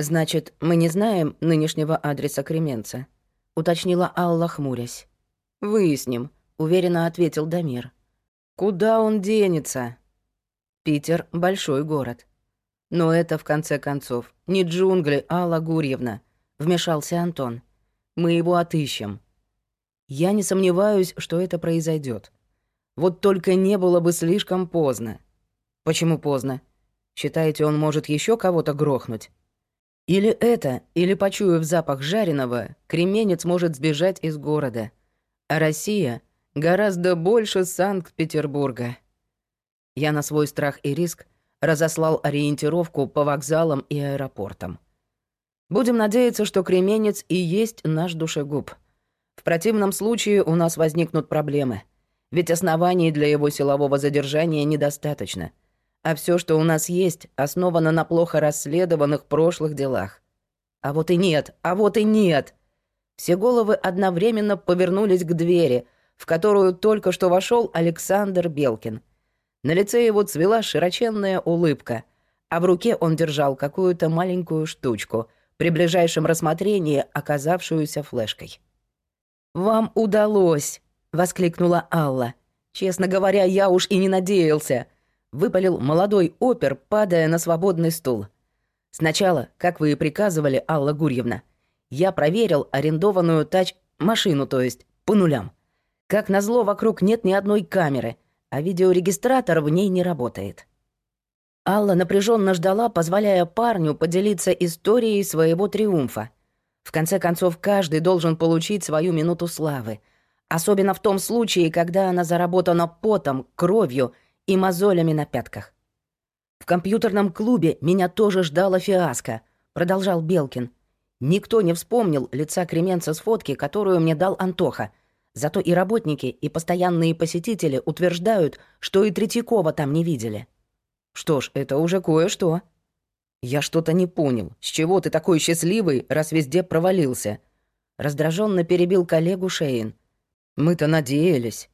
«Значит, мы не знаем нынешнего адреса Кременца?» — уточнила Алла, хмурясь. «Выясним», — уверенно ответил Дамир. «Куда он денется?» «Питер — большой город. Но это, в конце концов, не джунгли, Алла Гурьевна», — вмешался Антон. «Мы его отыщем». «Я не сомневаюсь, что это произойдет. Вот только не было бы слишком поздно». «Почему поздно? Считаете, он может еще кого-то грохнуть?» Или это, или, почуяв запах жареного, кременец может сбежать из города. А Россия гораздо больше Санкт-Петербурга. Я на свой страх и риск разослал ориентировку по вокзалам и аэропортам. Будем надеяться, что кременец и есть наш душегуб. В противном случае у нас возникнут проблемы. Ведь оснований для его силового задержания недостаточно — а все, что у нас есть, основано на плохо расследованных прошлых делах. А вот и нет, а вот и нет. Все головы одновременно повернулись к двери, в которую только что вошел Александр Белкин. На лице его цвела широченная улыбка, а в руке он держал какую-то маленькую штучку, при ближайшем рассмотрении оказавшуюся флешкой. «Вам удалось!» — воскликнула Алла. «Честно говоря, я уж и не надеялся выпалил молодой опер, падая на свободный стул. Сначала, как вы и приказывали, Алла Гурьевна, я проверил арендованную тач... машину, то есть, по нулям. Как назло, вокруг нет ни одной камеры, а видеорегистратор в ней не работает. Алла напряженно ждала, позволяя парню поделиться историей своего триумфа. В конце концов, каждый должен получить свою минуту славы. Особенно в том случае, когда она заработана потом, кровью — и мозолями на пятках. «В компьютерном клубе меня тоже ждала фиаско», — продолжал Белкин. «Никто не вспомнил лица Кременца с фотки, которую мне дал Антоха. Зато и работники, и постоянные посетители утверждают, что и Третьякова там не видели». «Что ж, это уже кое-что». «Я что-то не понял. С чего ты такой счастливый, раз везде провалился?» Раздраженно перебил коллегу Шейн. «Мы-то надеялись».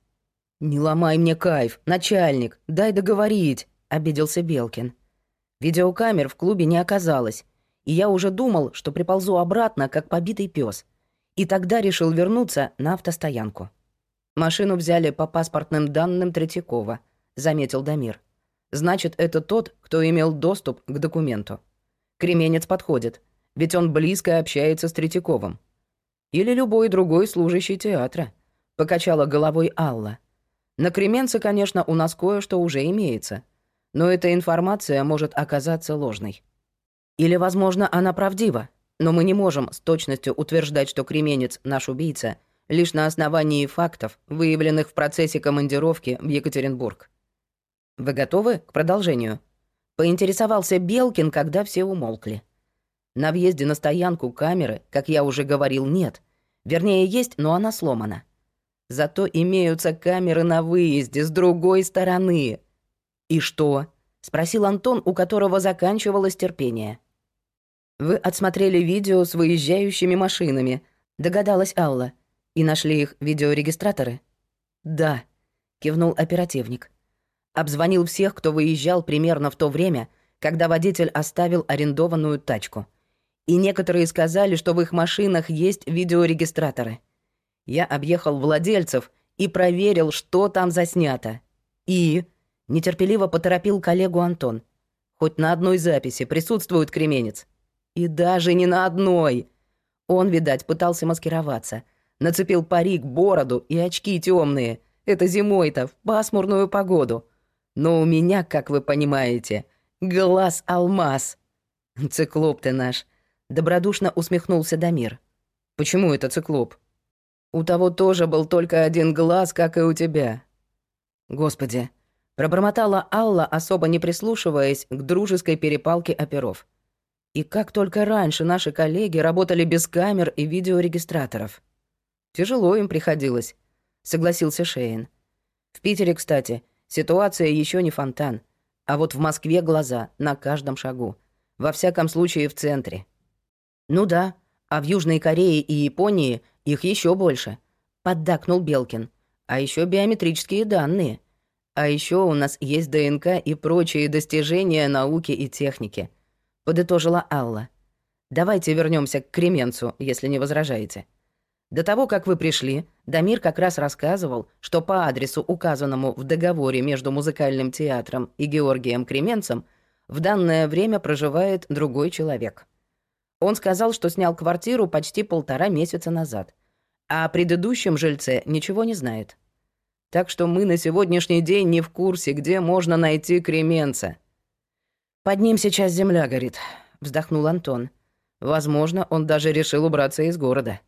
«Не ломай мне кайф, начальник, дай договорить», — обиделся Белкин. Видеокамер в клубе не оказалось, и я уже думал, что приползу обратно, как побитый пес. И тогда решил вернуться на автостоянку. «Машину взяли по паспортным данным Третьякова», — заметил Дамир. «Значит, это тот, кто имел доступ к документу. Кременец подходит, ведь он близко общается с Третьяковым. Или любой другой служащий театра», — покачала головой Алла. На Кременце, конечно, у нас кое-что уже имеется, но эта информация может оказаться ложной. Или, возможно, она правдива, но мы не можем с точностью утверждать, что Кременец — наш убийца, лишь на основании фактов, выявленных в процессе командировки в Екатеринбург. Вы готовы к продолжению? Поинтересовался Белкин, когда все умолкли. На въезде на стоянку камеры, как я уже говорил, нет. Вернее, есть, но она сломана. Зато имеются камеры на выезде с другой стороны. И что? спросил Антон, у которого заканчивалось терпение. Вы отсмотрели видео с выезжающими машинами, догадалась Алла. И нашли их видеорегистраторы? Да, кивнул оперативник. Обзвонил всех, кто выезжал примерно в то время, когда водитель оставил арендованную тачку. И некоторые сказали, что в их машинах есть видеорегистраторы. Я объехал владельцев и проверил, что там заснято. И... Нетерпеливо поторопил коллегу Антон. Хоть на одной записи присутствует кременец. И даже не на одной. Он, видать, пытался маскироваться. Нацепил парик, бороду и очки темные. Это зимой-то, в пасмурную погоду. Но у меня, как вы понимаете, глаз-алмаз. Циклоп ты наш. Добродушно усмехнулся Дамир. Почему это циклоп? У того тоже был только один глаз, как и у тебя. Господи, пробормотала Алла, особо не прислушиваясь к дружеской перепалке оперов. И как только раньше наши коллеги работали без камер и видеорегистраторов. Тяжело им приходилось, согласился Шейн. В Питере, кстати, ситуация еще не фонтан, а вот в Москве глаза на каждом шагу. Во всяком случае, в центре. Ну да, а в Южной Корее и Японии – их еще больше», — поддакнул Белкин. «А еще биометрические данные. А еще у нас есть ДНК и прочие достижения науки и техники», — подытожила Алла. Давайте вернемся к Кременцу, если не возражаете. До того, как вы пришли, Дамир как раз рассказывал, что по адресу, указанному в договоре между музыкальным театром и Георгием Кременцем, в данное время проживает другой человек. Он сказал, что снял квартиру почти полтора месяца назад, а о предыдущем жильце ничего не знает. Так что мы на сегодняшний день не в курсе, где можно найти Кременца. «Под ним сейчас земля горит», — вздохнул Антон. «Возможно, он даже решил убраться из города».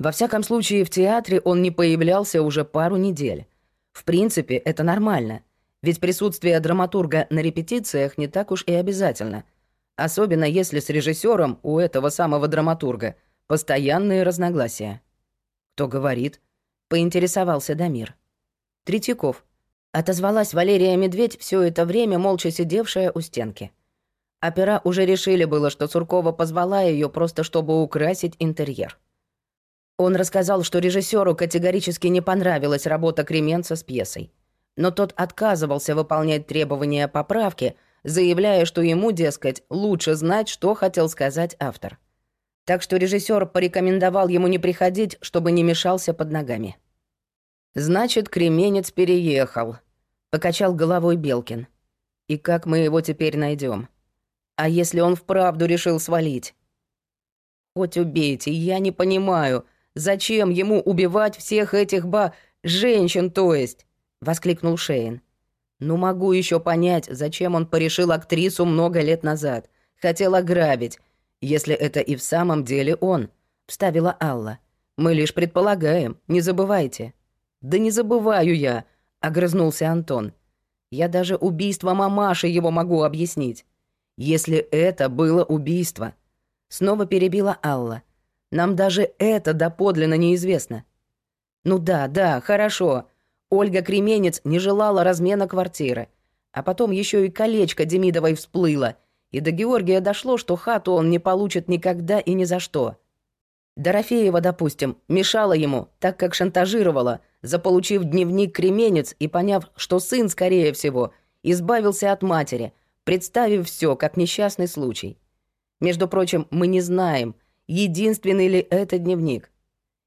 Во всяком случае, в театре он не появлялся уже пару недель. В принципе, это нормально, ведь присутствие драматурга на репетициях не так уж и обязательно, особенно если с режиссером у этого самого драматурга постоянные разногласия. «Кто говорит?» — поинтересовался Дамир. «Третьяков». Отозвалась Валерия Медведь, все это время молча сидевшая у стенки. Опера уже решили было, что Суркова позвала ее просто чтобы украсить интерьер. Он рассказал, что режиссеру категорически не понравилась работа Кременца с пьесой. Но тот отказывался выполнять требования поправки, заявляя, что ему, дескать, лучше знать, что хотел сказать автор. Так что режиссер порекомендовал ему не приходить, чтобы не мешался под ногами. «Значит, Кременец переехал», — покачал головой Белкин. «И как мы его теперь найдем? А если он вправду решил свалить?» «Хоть убейте, я не понимаю», — Зачем ему убивать всех этих ба... женщин, то есть?» — воскликнул Шейн. «Ну, могу еще понять, зачем он порешил актрису много лет назад. Хотел ограбить, если это и в самом деле он», — вставила Алла. «Мы лишь предполагаем, не забывайте». «Да не забываю я», — огрызнулся Антон. «Я даже убийство мамаши его могу объяснить. Если это было убийство». Снова перебила Алла. Нам даже это доподлинно неизвестно. Ну да, да, хорошо. Ольга Кременец не желала размена квартиры. А потом еще и колечко Демидовой всплыло. И до Георгия дошло, что хату он не получит никогда и ни за что. Дорофеева, допустим, мешала ему, так как шантажировала, заполучив дневник Кременец и поняв, что сын, скорее всего, избавился от матери, представив все как несчастный случай. Между прочим, мы не знаем — единственный ли это дневник.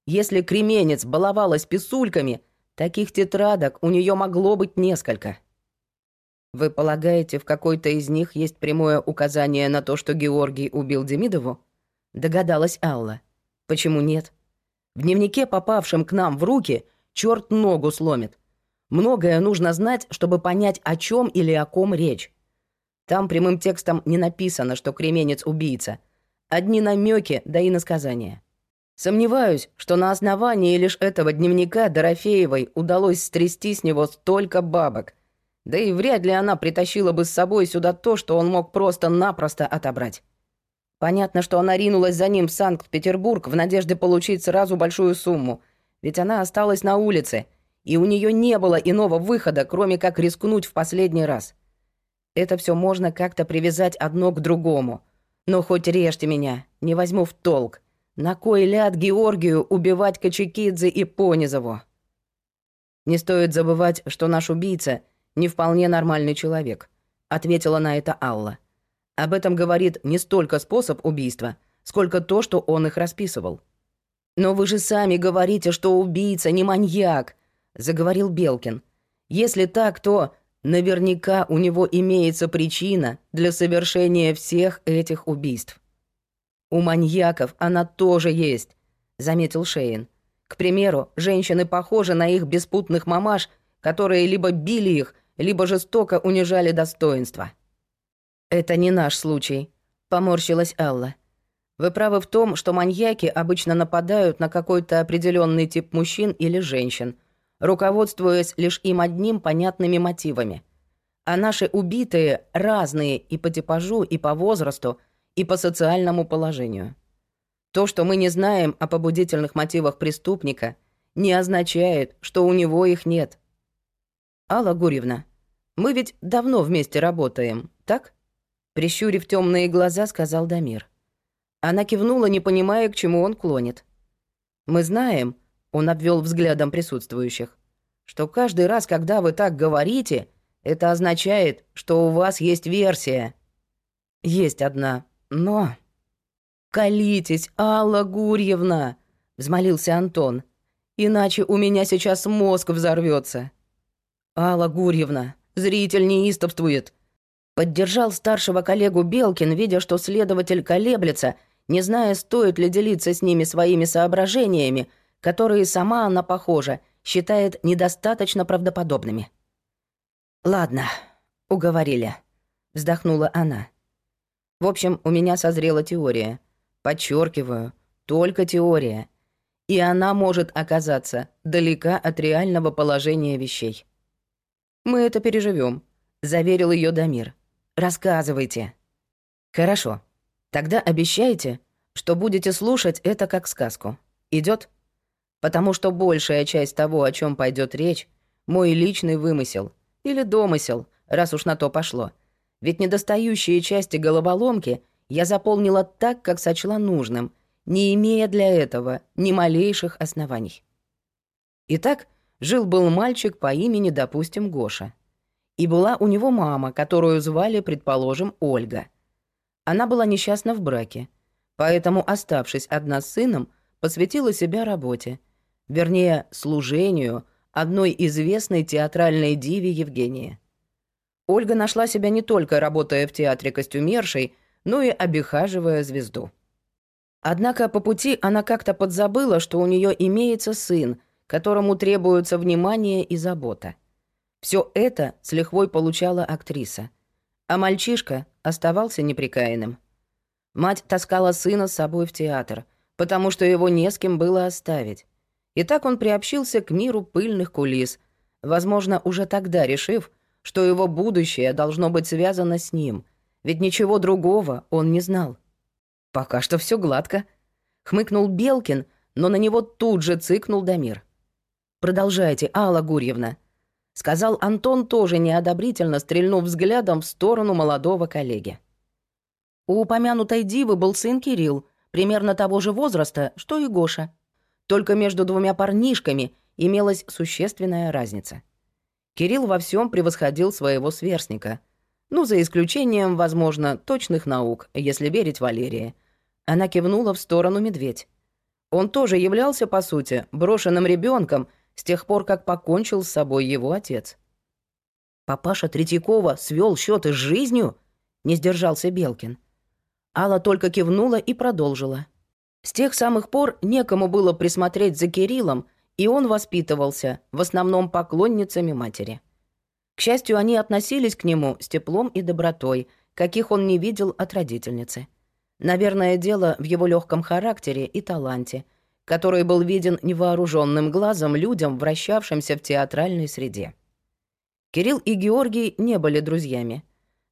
Если кременец баловалась писульками, таких тетрадок у нее могло быть несколько. Вы полагаете, в какой-то из них есть прямое указание на то, что Георгий убил Демидову? Догадалась Алла. Почему нет? В дневнике, попавшем к нам в руки, черт ногу сломит. Многое нужно знать, чтобы понять, о чем или о ком речь. Там прямым текстом не написано, что кременец убийца — Одни намеки, да и насказания. Сомневаюсь, что на основании лишь этого дневника Дорофеевой удалось стрясти с него столько бабок. Да и вряд ли она притащила бы с собой сюда то, что он мог просто-напросто отобрать. Понятно, что она ринулась за ним в Санкт-Петербург в надежде получить сразу большую сумму, ведь она осталась на улице, и у нее не было иного выхода, кроме как рискнуть в последний раз. Это все можно как-то привязать одно к другому — но хоть режьте меня, не возьму в толк. На кой ляд Георгию убивать Качекидзе и Понизову? Не стоит забывать, что наш убийца не вполне нормальный человек, ответила на это Алла. Об этом говорит не столько способ убийства, сколько то, что он их расписывал. Но вы же сами говорите, что убийца не маньяк, заговорил Белкин. Если так, то Наверняка у него имеется причина для совершения всех этих убийств. У маньяков она тоже есть, заметил Шейн. К примеру, женщины похожи на их беспутных мамаш, которые либо били их, либо жестоко унижали достоинство. Это не наш случай, поморщилась Алла. Вы правы в том, что маньяки обычно нападают на какой-то определенный тип мужчин или женщин – руководствуясь лишь им одним понятными мотивами. А наши убитые разные и по типажу, и по возрасту, и по социальному положению. То, что мы не знаем о побудительных мотивах преступника, не означает, что у него их нет. Алла Гурьевна, мы ведь давно вместе работаем, так? Прищурив темные глаза, сказал Дамир. Она кивнула, не понимая, к чему он клонит. Мы знаем, он обвел взглядом присутствующих. «Что каждый раз, когда вы так говорите, это означает, что у вас есть версия». «Есть одна, но...» «Колитесь, Алла Гурьевна!» — взмолился Антон. «Иначе у меня сейчас мозг взорвется. «Алла Гурьевна, зритель неистовствует!» Поддержал старшего коллегу Белкин, видя, что следователь колеблется, не зная, стоит ли делиться с ними своими соображениями, которые сама она, похоже, считает недостаточно правдоподобными. «Ладно», — уговорили», — вздохнула она. «В общем, у меня созрела теория. Подчеркиваю, только теория. И она может оказаться далека от реального положения вещей. Мы это переживем, заверил ее Дамир. Рассказывайте. Хорошо. Тогда обещайте, что будете слушать это как сказку. Идет? Потому что большая часть того, о чем пойдет речь, мой личный вымысел или домысел, раз уж на то пошло. Ведь недостающие части головоломки я заполнила так, как сочла нужным, не имея для этого ни малейших оснований. Итак, жил-был мальчик по имени, допустим, Гоша. И была у него мама, которую звали, предположим, Ольга. Она была несчастна в браке, поэтому, оставшись одна с сыном, посвятила себя работе, вернее, служению одной известной театральной диве Евгении. Ольга нашла себя не только работая в театре костюмершей, но и обихаживая звезду. Однако по пути она как-то подзабыла, что у нее имеется сын, которому требуется внимание и забота. Все это с лихвой получала актриса. А мальчишка оставался неприкаянным. Мать таскала сына с собой в театр, потому что его не с кем было оставить. И так он приобщился к миру пыльных кулис, возможно, уже тогда решив, что его будущее должно быть связано с ним, ведь ничего другого он не знал. «Пока что все гладко», — хмыкнул Белкин, но на него тут же цыкнул Дамир. «Продолжайте, Алла Гурьевна», — сказал Антон, тоже неодобрительно стрельнув взглядом в сторону молодого коллеги. У упомянутой дивы был сын Кирилл, примерно того же возраста, что и Гоша. Только между двумя парнишками имелась существенная разница. Кирилл во всем превосходил своего сверстника. Ну, за исключением, возможно, точных наук, если верить Валерии. Она кивнула в сторону медведь. Он тоже являлся, по сути, брошенным ребенком — с тех пор, как покончил с собой его отец. «Папаша Третьякова свел счеты с жизнью?» — не сдержался Белкин. Алла только кивнула и продолжила. С тех самых пор некому было присмотреть за Кириллом, и он воспитывался, в основном поклонницами матери. К счастью, они относились к нему с теплом и добротой, каких он не видел от родительницы. Наверное, дело в его легком характере и таланте — который был виден невооруженным глазом людям, вращавшимся в театральной среде. Кирилл и Георгий не были друзьями.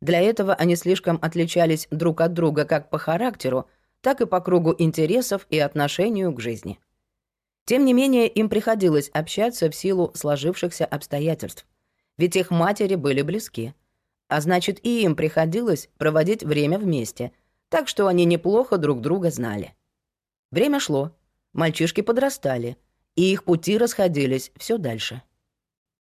Для этого они слишком отличались друг от друга как по характеру, так и по кругу интересов и отношению к жизни. Тем не менее, им приходилось общаться в силу сложившихся обстоятельств, ведь их матери были близки. А значит, и им приходилось проводить время вместе, так что они неплохо друг друга знали. Время шло, Мальчишки подрастали, и их пути расходились все дальше.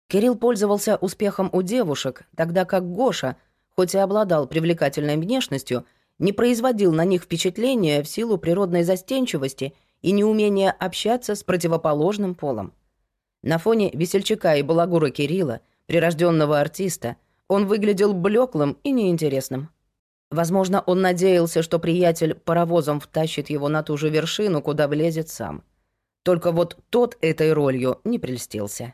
Кирилл пользовался успехом у девушек, тогда как Гоша, хоть и обладал привлекательной внешностью, не производил на них впечатления в силу природной застенчивости и неумения общаться с противоположным полом. На фоне весельчака и балагура Кирилла, прирожденного артиста, он выглядел блеклым и неинтересным. Возможно, он надеялся, что приятель паровозом втащит его на ту же вершину, куда влезет сам. Только вот тот этой ролью не прельстился.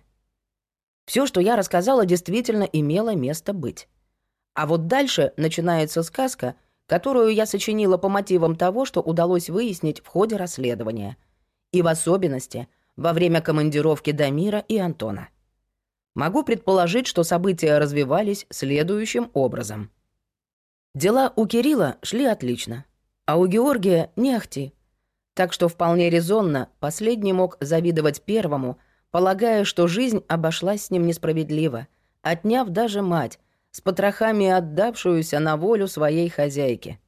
Все, что я рассказала, действительно имело место быть. А вот дальше начинается сказка, которую я сочинила по мотивам того, что удалось выяснить в ходе расследования. И в особенности во время командировки Дамира и Антона. Могу предположить, что события развивались следующим образом. Дела у Кирилла шли отлично, а у Георгия не ахти. Так что вполне резонно последний мог завидовать первому, полагая, что жизнь обошлась с ним несправедливо, отняв даже мать, с потрохами отдавшуюся на волю своей хозяйки.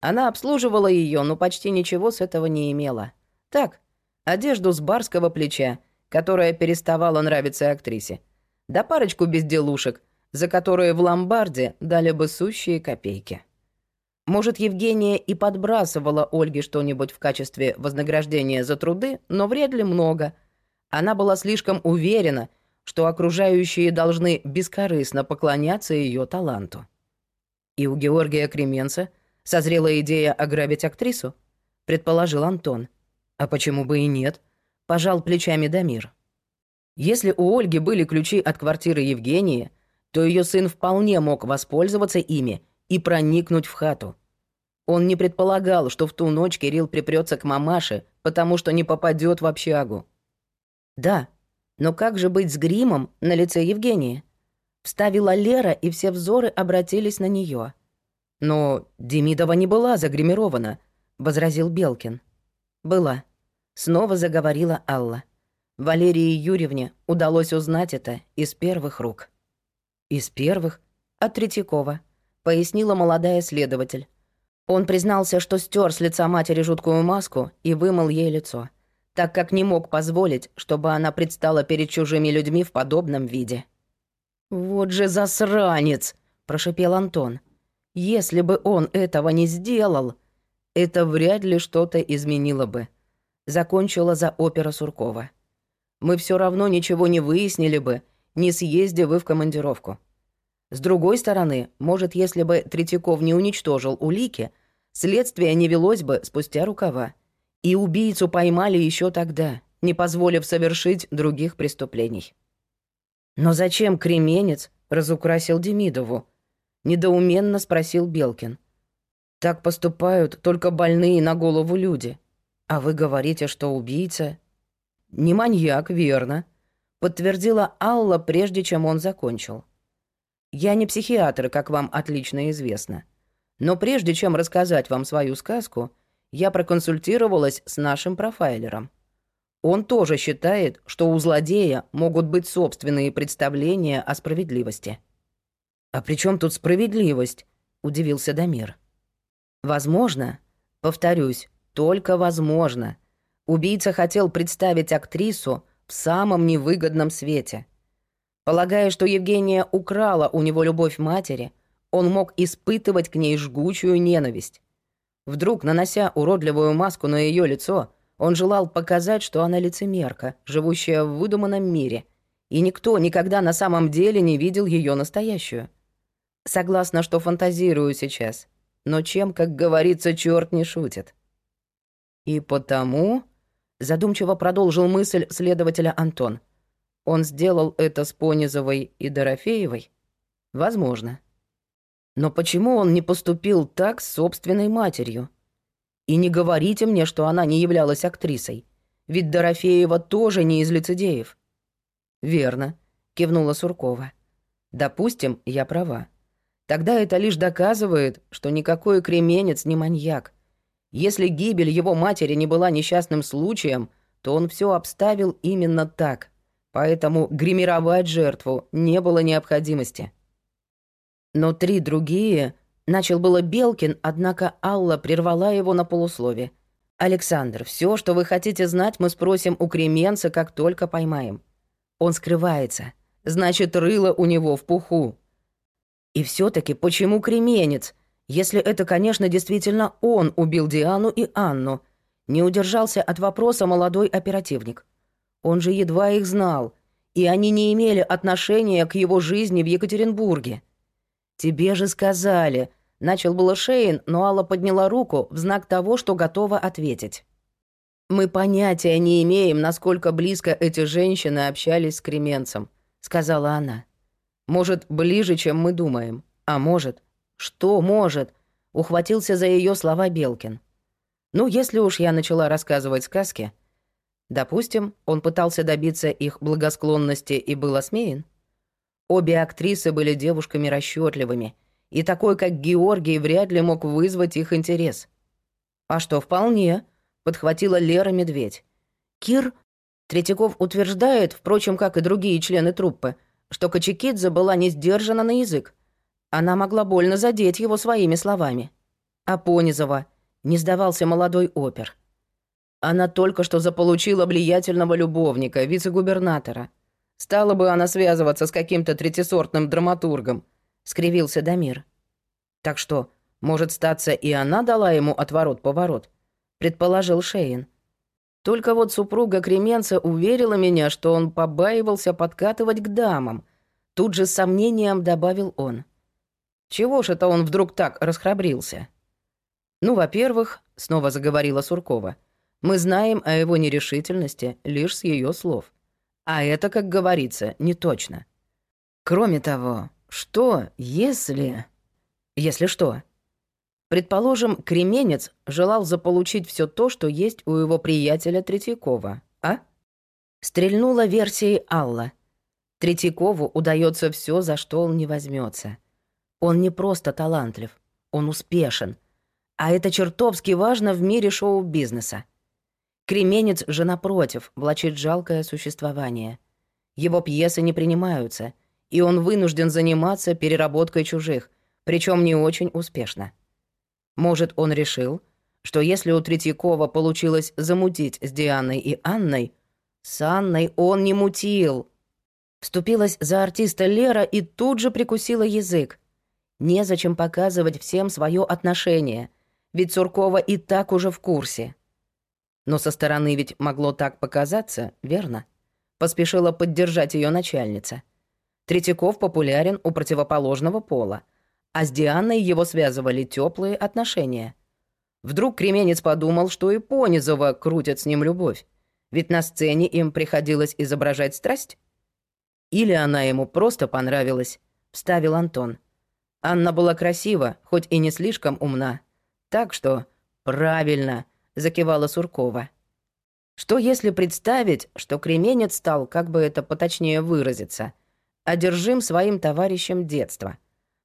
Она обслуживала ее, но почти ничего с этого не имела. Так, одежду с барского плеча, которая переставала нравиться актрисе, да парочку безделушек — за которые в ломбарде дали бы сущие копейки. Может, Евгения и подбрасывала Ольге что-нибудь в качестве вознаграждения за труды, но вряд ли много. Она была слишком уверена, что окружающие должны бескорыстно поклоняться ее таланту. И у Георгия Кременца созрела идея ограбить актрису, предположил Антон. А почему бы и нет? Пожал плечами Дамир. Если у Ольги были ключи от квартиры Евгении, то ее сын вполне мог воспользоваться ими и проникнуть в хату. Он не предполагал, что в ту ночь Кирилл припрется к мамаше, потому что не попадет в общагу. Да, но как же быть с гримом на лице Евгении? Вставила Лера, и все взоры обратились на нее. Но Демидова не была загримирована, возразил Белкин. Была. Снова заговорила Алла. Валерии Юрьевне удалось узнать это из первых рук. Из первых? От Третьякова, пояснила молодая следователь. Он признался, что стер с лица матери жуткую маску и вымыл ей лицо, так как не мог позволить, чтобы она предстала перед чужими людьми в подобном виде. «Вот же засранец!» – прошипел Антон. «Если бы он этого не сделал, это вряд ли что-то изменило бы», – закончила за опера Суркова мы все равно ничего не выяснили бы, не съездив вы в командировку. С другой стороны, может, если бы Третьяков не уничтожил улики, следствие не велось бы спустя рукава. И убийцу поймали еще тогда, не позволив совершить других преступлений. «Но зачем кременец разукрасил Демидову?» — недоуменно спросил Белкин. «Так поступают только больные на голову люди. А вы говорите, что убийца «Не маньяк, верно», — подтвердила Алла, прежде чем он закончил. «Я не психиатр, как вам отлично известно. Но прежде чем рассказать вам свою сказку, я проконсультировалась с нашим профайлером. Он тоже считает, что у злодея могут быть собственные представления о справедливости». «А при чем тут справедливость?» — удивился Дамир. «Возможно, повторюсь, только возможно», Убийца хотел представить актрису в самом невыгодном свете. Полагая, что Евгения украла у него любовь матери, он мог испытывать к ней жгучую ненависть. Вдруг, нанося уродливую маску на ее лицо, он желал показать, что она лицемерка, живущая в выдуманном мире, и никто никогда на самом деле не видел ее настоящую. Согласна, что фантазирую сейчас, но чем, как говорится, черт не шутит. И потому Задумчиво продолжил мысль следователя Антон. Он сделал это с Понизовой и Дорофеевой? Возможно. Но почему он не поступил так с собственной матерью? И не говорите мне, что она не являлась актрисой. Ведь Дорофеева тоже не из лицедеев. Верно, кивнула Суркова. Допустим, я права. Тогда это лишь доказывает, что никакой кременец не маньяк. Если гибель его матери не была несчастным случаем, то он все обставил именно так. Поэтому гримировать жертву не было необходимости. Но три другие... Начал было Белкин, однако Алла прервала его на полуслове. «Александр, все, что вы хотите знать, мы спросим у Кременца, как только поймаем. Он скрывается. Значит, рыло у него в пуху». «И все таки почему Кременец?» Если это, конечно, действительно он убил Диану и Анну, не удержался от вопроса молодой оперативник. Он же едва их знал, и они не имели отношения к его жизни в Екатеринбурге. «Тебе же сказали», — начал было Шейн, но Алла подняла руку в знак того, что готова ответить. «Мы понятия не имеем, насколько близко эти женщины общались с Кременцем», — сказала она. «Может, ближе, чем мы думаем, а может, «Что может?» — ухватился за ее слова Белкин. «Ну, если уж я начала рассказывать сказки...» Допустим, он пытался добиться их благосклонности и был осмеян. Обе актрисы были девушками расчетливыми, и такой, как Георгий, вряд ли мог вызвать их интерес. «А что, вполне», — подхватила Лера Медведь. «Кир...» Третьяков утверждает, впрочем, как и другие члены труппы, что Качекидзе была не сдержана на язык. Она могла больно задеть его своими словами. А Понизова не сдавался молодой опер. Она только что заполучила влиятельного любовника, вице-губернатора. Стала бы она связываться с каким-то третисортным драматургом, скривился Дамир. Так что, Может, статься и она дала ему отворот-поворот, предположил Шейн. Только вот супруга Кременца уверила меня, что он побаивался подкатывать к дамам. Тут же с сомнением добавил он. Чего ж это он вдруг так расхрабрился? Ну, во-первых, снова заговорила Суркова, мы знаем о его нерешительности лишь с ее слов. А это, как говорится, не точно. Кроме того, что, если... Если что? Предположим, кременец желал заполучить все то, что есть у его приятеля Третьякова, а? Стрельнула версией Алла. Третьякову удается все, за что он не возьмется. Он не просто талантлив, он успешен. А это чертовски важно в мире шоу-бизнеса. Кременец же, напротив, влачит жалкое существование. Его пьесы не принимаются, и он вынужден заниматься переработкой чужих, причем не очень успешно. Может, он решил, что если у Третьякова получилось замутить с Дианой и Анной, с Анной он не мутил. Вступилась за артиста Лера и тут же прикусила язык. Незачем показывать всем свое отношение, ведь Суркова и так уже в курсе. Но со стороны ведь могло так показаться, верно? Поспешила поддержать ее начальница. Третьяков популярен у противоположного пола — а с Дианой его связывали теплые отношения. Вдруг Кременец подумал, что и Понизова крутят с ним любовь, ведь на сцене им приходилось изображать страсть. Или она ему просто понравилась, вставил Антон. Анна была красива, хоть и не слишком умна. Так что правильно, закивала Суркова. Что если представить, что Кременец стал, как бы это поточнее выразиться, одержим своим товарищем детства —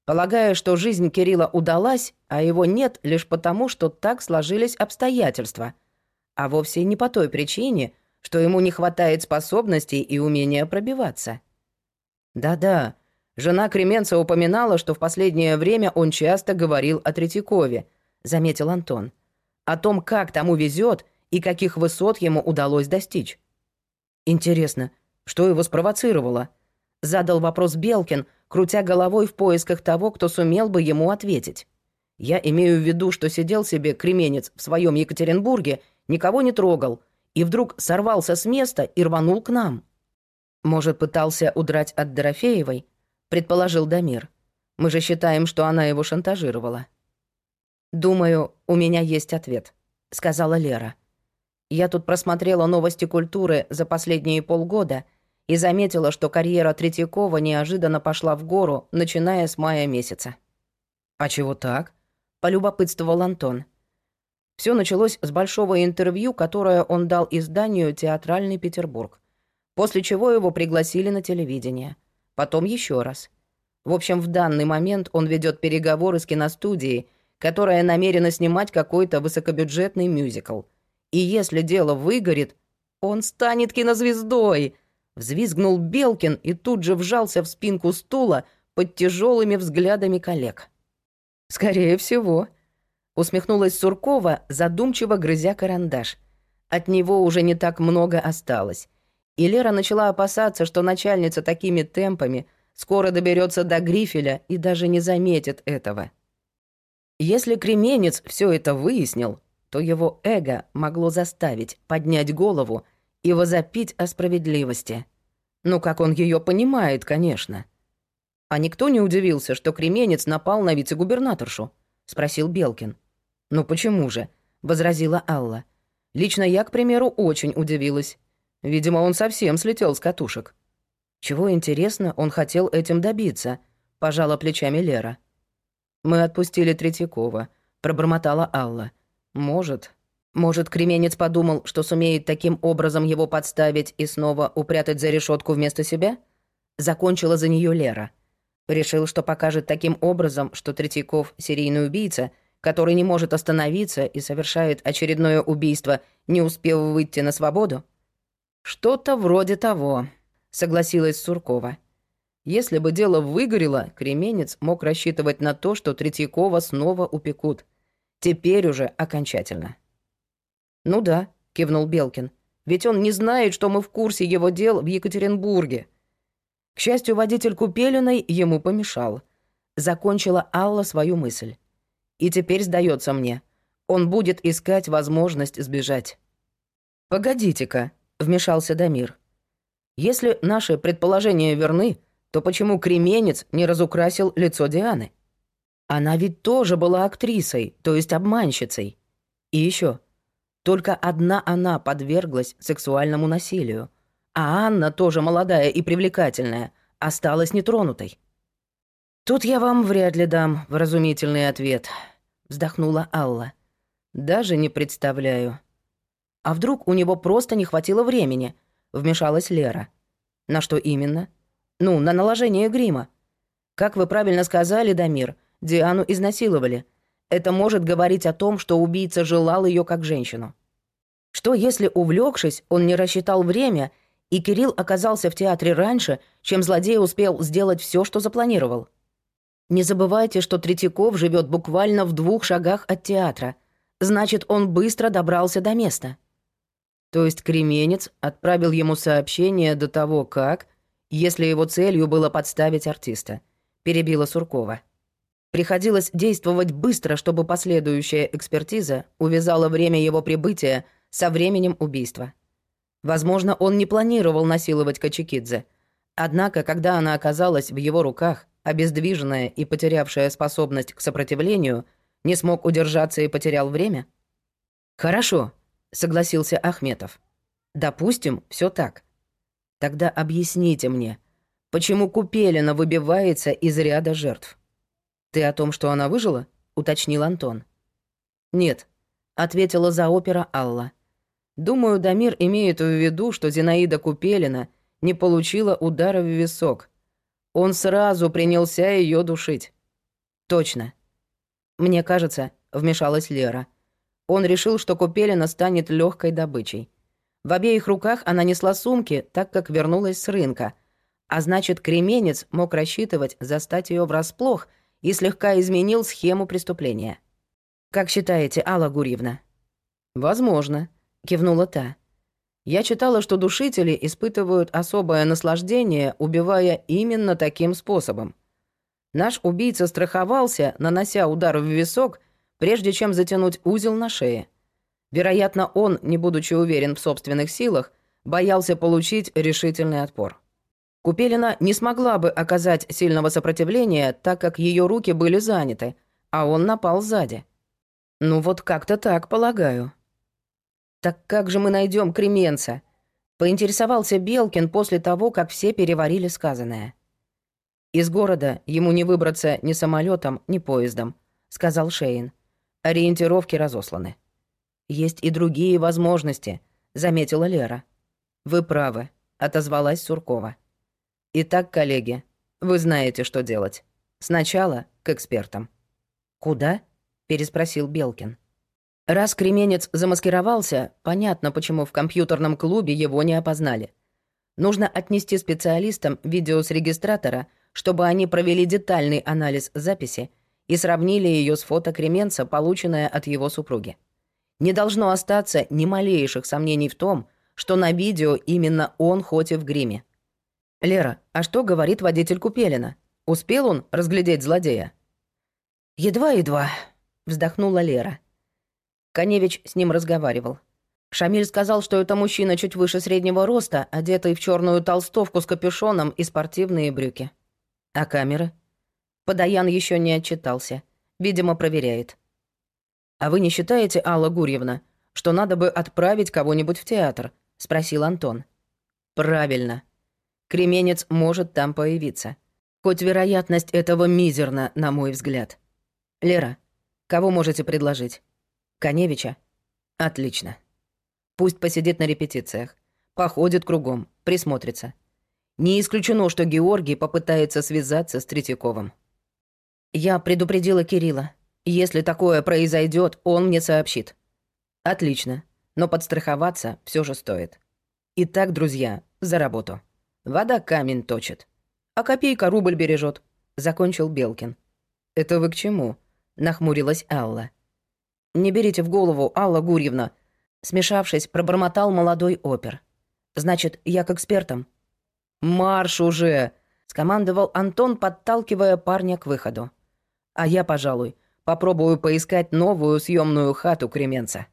полагая, что жизнь Кирилла удалась, а его нет лишь потому, что так сложились обстоятельства, а вовсе не по той причине, что ему не хватает способностей и умения пробиваться. Да-да, жена Кременца упоминала, что в последнее время он часто говорил о Третьякове, заметил Антон, о том, как тому везет и каких высот ему удалось достичь. Интересно, что его спровоцировало? Задал вопрос Белкин — крутя головой в поисках того, кто сумел бы ему ответить. Я имею в виду, что сидел себе кременец в своем Екатеринбурге, никого не трогал, и вдруг сорвался с места и рванул к нам. Может, пытался удрать от Дорофеевой, предположил Дамир. Мы же считаем, что она его шантажировала. Думаю, у меня есть ответ, сказала Лера. Я тут просмотрела новости культуры за последние полгода — и заметила, что карьера Третьякова неожиданно пошла в гору, начиная с мая месяца. «А чего так?» — полюбопытствовал Антон. Все началось с большого интервью, которое он дал изданию «Театральный Петербург», после чего его пригласили на телевидение. Потом еще раз. В общем, в данный момент он ведет переговоры с киностудией, которая намерена снимать какой-то высокобюджетный мюзикл. И если дело выгорит, он станет кинозвездой — Взвизгнул Белкин и тут же вжался в спинку стула под тяжелыми взглядами коллег. «Скорее всего», — усмехнулась Суркова, задумчиво грызя карандаш. От него уже не так много осталось. И Лера начала опасаться, что начальница такими темпами скоро доберется до грифеля и даже не заметит этого. Если кременец все это выяснил, то его эго могло заставить поднять голову и возопить о справедливости. Ну, как он ее понимает, конечно. А никто не удивился, что кременец напал на вице-губернаторшу? Спросил Белкин. Ну почему же? Возразила Алла. Лично я, к примеру, очень удивилась. Видимо, он совсем слетел с катушек. Чего интересно, он хотел этим добиться, пожала плечами Лера. Мы отпустили Третьякова, пробормотала Алла. Может, может, кременец подумал, что сумеет таким образом его подставить и снова упрятать за решетку вместо себя? Закончила за нее Лера. Решил, что покажет таким образом, что Третьяков — серийный убийца, который не может остановиться и совершает очередное убийство, не успев выйти на свободу? «Что-то вроде того», — согласилась Суркова. Если бы дело выгорело, Кременец мог рассчитывать на то, что Третьякова снова упекут. Теперь уже окончательно. «Ну да», — кивнул Белкин. «Ведь он не знает, что мы в курсе его дел в Екатеринбурге». К счастью, водитель Купелиной ему помешал. Закончила Алла свою мысль. И теперь, сдается мне, он будет искать возможность сбежать. «Погодите-ка», — вмешался Дамир. «Если наши предположения верны, то почему кременец не разукрасил лицо Дианы? Она ведь тоже была актрисой, то есть обманщицей. И еще, только одна она подверглась сексуальному насилию, а Анна, тоже молодая и привлекательная, осталась нетронутой. «Тут я вам вряд ли дам вразумительный ответ», — вздохнула Алла. «Даже не представляю». «А вдруг у него просто не хватило времени?» — вмешалась Лера. «На что именно?» «Ну, на наложение грима. Как вы правильно сказали, Дамир, Диану изнасиловали. Это может говорить о том, что убийца желал ее как женщину. Что если, увлекшись, он не рассчитал время, и Кирилл оказался в театре раньше, чем злодей успел сделать все, что запланировал? Не забывайте, что Третьяков живет буквально в двух шагах от театра. Значит, он быстро добрался до места. То есть Кременец отправил ему сообщение до того, как, если его целью было подставить артиста, перебила Суркова. Приходилось действовать быстро, чтобы последующая экспертиза увязала время его прибытия со временем убийства. Возможно, он не планировал насиловать Качикидзе. Однако, когда она оказалась в его руках, обездвиженная и потерявшая способность к сопротивлению, не смог удержаться и потерял время? «Хорошо», — согласился Ахметов. «Допустим, все так. Тогда объясните мне, почему Купелина выбивается из ряда жертв?» «Ты о том, что она выжила?» — уточнил Антон. «Нет», — ответила за опера Алла. Думаю, Дамир имеет в виду, что Зинаида Купелина не получила удара в висок. Он сразу принялся ее душить. Точно. Мне кажется, вмешалась Лера. Он решил, что Купелина станет легкой добычей. В обеих руках она несла сумки, так как вернулась с рынка. А значит, кременец мог рассчитывать застать ее врасплох и слегка изменил схему преступления. Как считаете, Алла Гурьевна? Возможно кивнула та. Я читала, что душители испытывают особое наслаждение, убивая именно таким способом. Наш убийца страховался, нанося удар в висок, прежде чем затянуть узел на шее. Вероятно, он, не будучи уверен в собственных силах, боялся получить решительный отпор. Купелина не смогла бы оказать сильного сопротивления, так как ее руки были заняты, а он напал сзади. Ну вот как-то так, полагаю. «Так как же мы найдем Кременца?» — поинтересовался Белкин после того, как все переварили сказанное. «Из города ему не выбраться ни самолетом, ни поездом», — сказал Шейн. «Ориентировки разосланы». «Есть и другие возможности», — заметила Лера. «Вы правы», — отозвалась Суркова. «Итак, коллеги, вы знаете, что делать. Сначала к экспертам». «Куда?» — переспросил Белкин. Раз кременец замаскировался, понятно, почему в компьютерном клубе его не опознали. Нужно отнести специалистам видео с регистратора, чтобы они провели детальный анализ записи и сравнили ее с фото кременца, полученное от его супруги. Не должно остаться ни малейших сомнений в том, что на видео именно он хоть и в гриме. «Лера, а что говорит водитель Купелина? Успел он разглядеть злодея?» «Едва-едва», — вздохнула Лера. Коневич с ним разговаривал. Шамиль сказал, что это мужчина чуть выше среднего роста, одетый в черную толстовку с капюшоном и спортивные брюки. А камеры? Подаян еще не отчитался. Видимо, проверяет. «А вы не считаете, Алла Гурьевна, что надо бы отправить кого-нибудь в театр?» — спросил Антон. «Правильно. Кременец может там появиться. Хоть вероятность этого мизерна, на мой взгляд. Лера, кого можете предложить?» Коневича? Отлично. Пусть посидит на репетициях, походит кругом, присмотрится. Не исключено, что Георгий попытается связаться с Третьяковым. Я предупредила Кирилла. Если такое произойдет, он мне сообщит. Отлично. Но подстраховаться все же стоит. Итак, друзья, за работу. Вода камень точит. А копейка рубль бережет. Закончил Белкин. Это вы к чему? Нахмурилась Алла. «Не берите в голову, Алла Гурьевна», — смешавшись, пробормотал молодой опер. «Значит, я к экспертам». «Марш уже!» — скомандовал Антон, подталкивая парня к выходу. «А я, пожалуй, Попробую поискать новую съемную хату Кременца.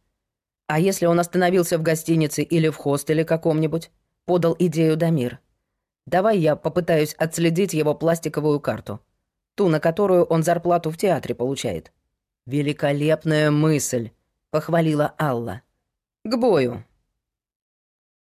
А если он остановился в гостинице или в хостеле каком-нибудь? Подал идею Дамир. Давай я попытаюсь отследить его пластиковую карту. Ту, на которую он зарплату в театре получает. Великолепная мысль, похвалила Алла. К бою.